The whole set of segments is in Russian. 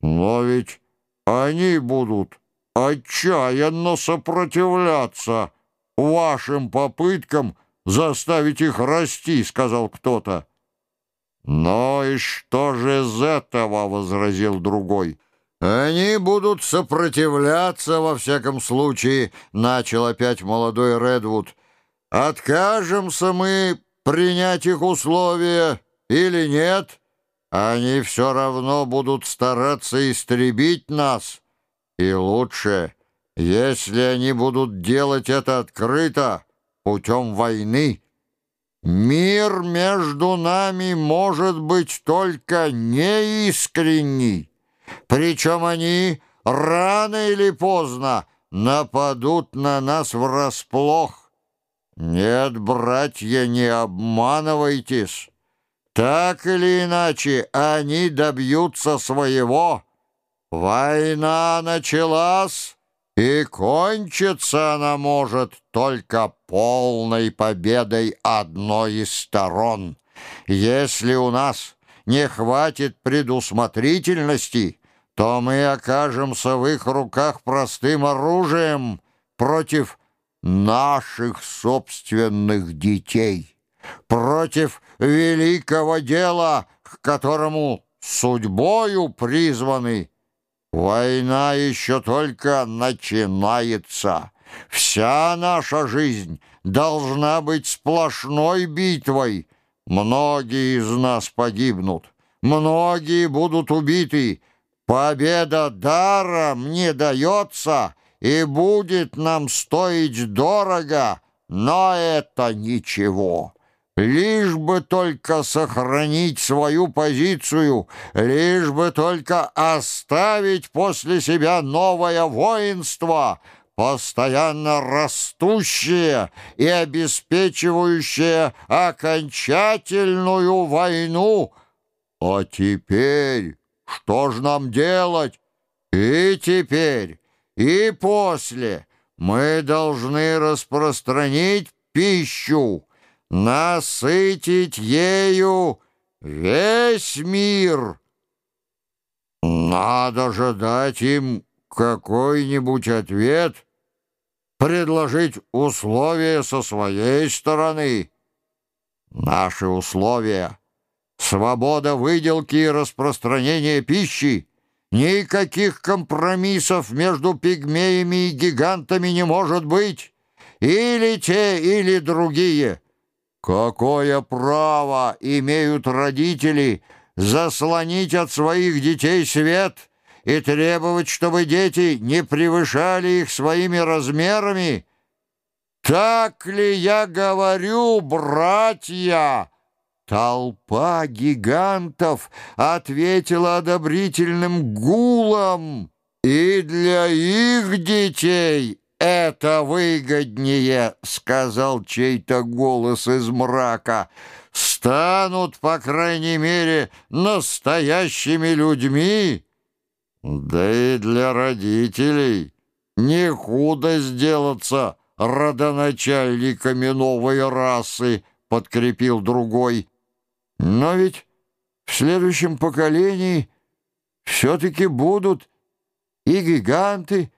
Но ведь они будут отчаянно сопротивляться вашим попыткам заставить их расти, сказал кто-то. «Но и что же из этого?» — возразил другой. «Они будут сопротивляться, во всяком случае», — начал опять молодой Редвуд. «Откажемся мы принять их условия или нет, они все равно будут стараться истребить нас. И лучше, если они будут делать это открыто, путем войны». Мир между нами может быть только неискренний, причем они рано или поздно нападут на нас врасплох. Нет, братья, не обманывайтесь. Так или иначе, они добьются своего. Война началась, и кончится она может только полной победой одной из сторон. Если у нас не хватит предусмотрительности, то мы окажемся в их руках простым оружием против наших собственных детей, против великого дела, к которому судьбою призваны Война еще только начинается. Вся наша жизнь должна быть сплошной битвой. Многие из нас погибнут, многие будут убиты. Победа даром не дается и будет нам стоить дорого, но это ничего». Лишь бы только сохранить свою позицию, лишь бы только оставить после себя новое воинство, постоянно растущее и обеспечивающее окончательную войну. А теперь что ж нам делать? И теперь, и после мы должны распространить пищу, насытить ею весь мир. Надо же дать им какой-нибудь ответ, предложить условия со своей стороны. Наши условия — свобода выделки и распространения пищи, никаких компромиссов между пигмеями и гигантами не может быть. Или те, или другие — Какое право имеют родители заслонить от своих детей свет и требовать, чтобы дети не превышали их своими размерами? Так ли я говорю, братья?» Толпа гигантов ответила одобрительным гулом, и для их детей «Это выгоднее», — сказал чей-то голос из мрака. «Станут, по крайней мере, настоящими людьми». Да и для родителей не худо сделаться родоначальниками новой расы, подкрепил другой. Но ведь в следующем поколении все-таки будут и гиганты,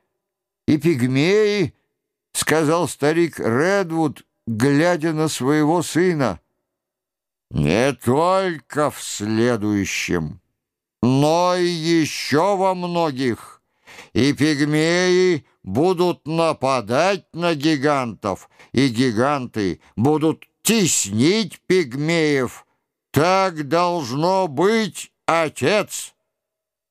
и пигмеи, — сказал старик Редвуд, глядя на своего сына. Не только в следующем, но и еще во многих. И пигмеи будут нападать на гигантов, и гиганты будут теснить пигмеев. Так должно быть, отец.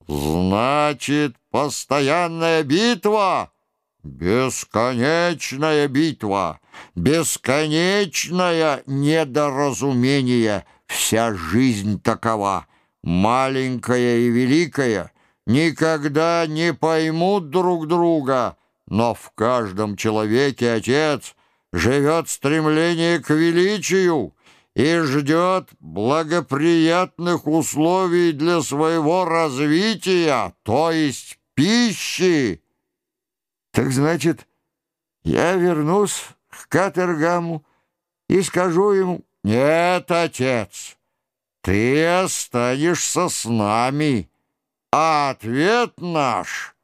Значит, постоянная битва — Бесконечная битва, бесконечное недоразумение, вся жизнь такова, маленькая и великая, никогда не поймут друг друга, но в каждом человеке, Отец, живет стремление к величию и ждет благоприятных условий для своего развития, то есть пищи. Так значит, я вернусь к Катергаму и скажу ему, «Нет, отец, ты останешься с нами. а ответ наш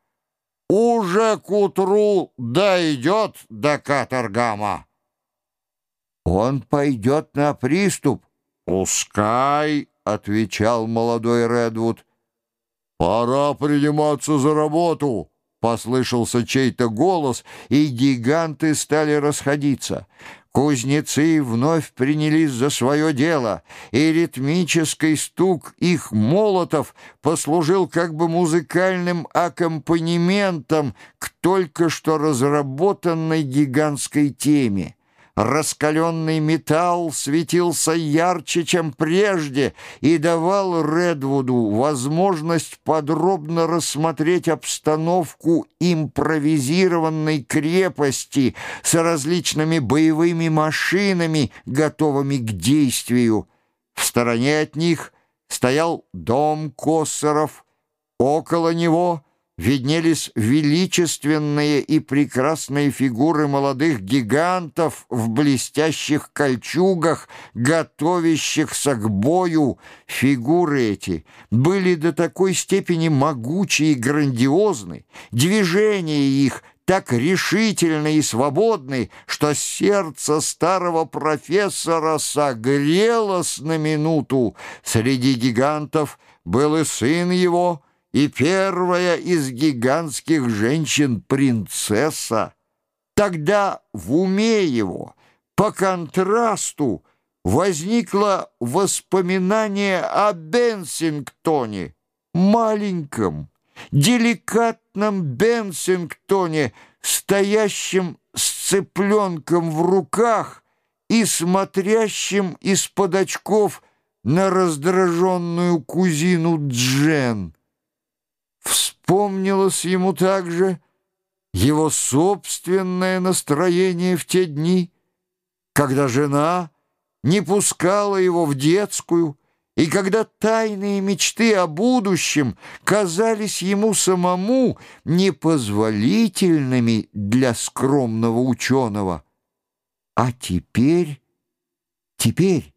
уже к утру дойдет до Катергама. Он пойдет на приступ. «Пускай», — отвечал молодой Редвуд. «Пора приниматься за работу», — послышался чей-то голос, и гиганты стали расходиться. Кузнецы вновь принялись за свое дело, и ритмический стук их молотов послужил как бы музыкальным аккомпанементом к только что разработанной гигантской теме. Раскаленный металл светился ярче, чем прежде, и давал Редвуду возможность подробно рассмотреть обстановку импровизированной крепости с различными боевыми машинами, готовыми к действию. В стороне от них стоял дом Коссоров, около него — виднелись величественные и прекрасные фигуры молодых гигантов в блестящих кольчугах, готовящихся к бою. Фигуры эти были до такой степени могучи и грандиозны, движения их так решительны и свободны, что сердце старого профессора согрелось на минуту. Среди гигантов был и сын его — и первая из гигантских женщин принцесса. Тогда в уме его, по контрасту, возникло воспоминание о Бенсингтоне, маленьком, деликатном Бенсингтоне, стоящем с цыпленком в руках и смотрящим из-под очков на раздраженную кузину Джен. Вспомнилось ему также его собственное настроение в те дни, когда жена не пускала его в детскую, и когда тайные мечты о будущем казались ему самому непозволительными для скромного ученого. А теперь, теперь,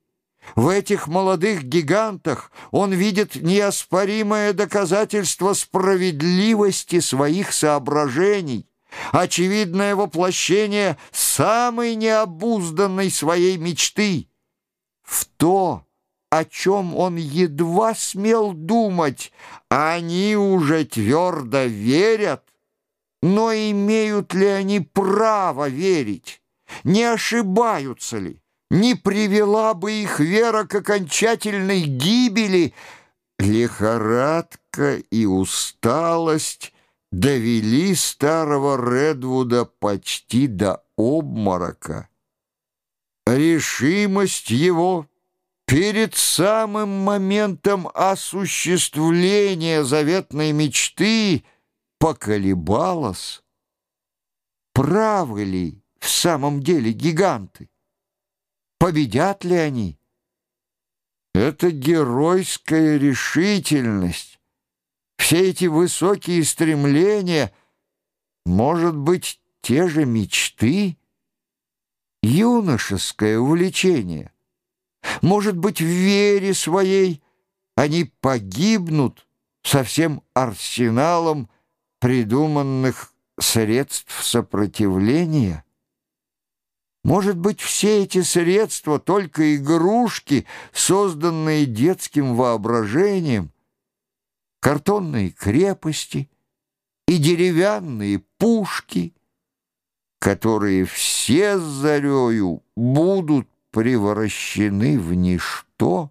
в этих молодых гигантах он видит неоспоримое доказательство справедливости своих соображений, очевидное воплощение самой необузданной своей мечты. В то, о чем он едва смел думать, они уже твердо верят, но имеют ли они право верить? Не ошибаются ли? Не привела бы их вера к окончательной гибели. Лихорадка и усталость довели старого Редвуда почти до обморока. Решимость его перед самым моментом осуществления заветной мечты поколебалась. Правы ли в самом деле гиганты? Победят ли они? Это геройская решительность, все эти высокие стремления, может быть, те же мечты, юношеское увлечение. Может быть, в вере своей они погибнут со всем арсеналом придуманных средств сопротивления. Может быть, все эти средства — только игрушки, созданные детским воображением, картонные крепости и деревянные пушки, которые все с зарею будут превращены в ничто,